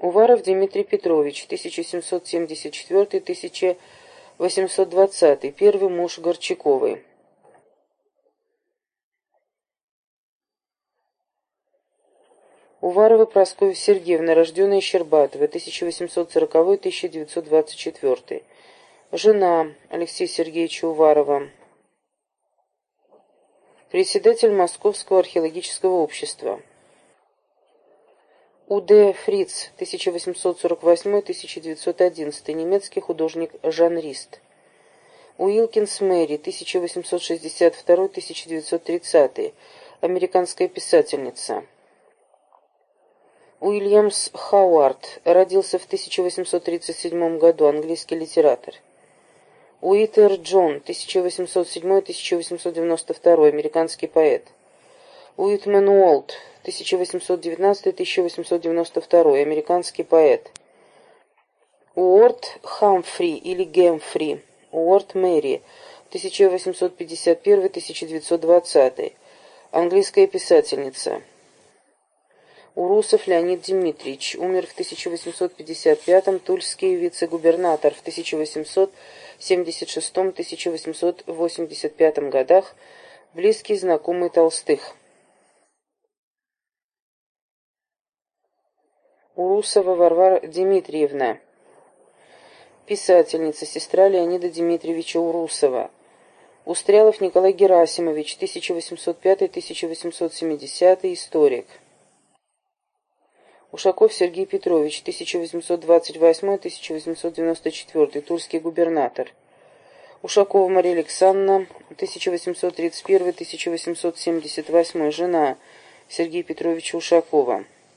Уваров Дмитрий Петрович, 1774-1820, первый муж Горчаковой. Уварова Прасковья Сергеевна, рожденная Щербатова, 1840-1924. Жена Алексея Сергеевича Уварова. Председатель Московского археологического общества. У.Д. Фриц, 1848-1911, немецкий художник-жанрист. Уилкинс Мэри, 1862-1930, американская писательница. Уильямс Хауард, родился в 1837 году, английский литератор. Уитер Джон, 1807-1892, американский поэт. Уитмен Уолт, 1819-1892, американский поэт. Уорд Хамфри или Гемфри, Уорд Мэри, 1851-1920, английская писательница. Урусов Леонид Дмитриевич, умер в 1855-м, тульский вице-губернатор в 1876-1885 годах, близкий знакомый Толстых. Урусова Варвара Дмитриевна, писательница, сестра Леонида Дмитриевича Урусова. Устрялов Николай Герасимович, 1805-1870, историк. Ушаков Сергей Петрович, 1828-1894, тульский губернатор. Ушакова Мария Александровна, 1831-1878, жена Сергея Петровича Ушакова.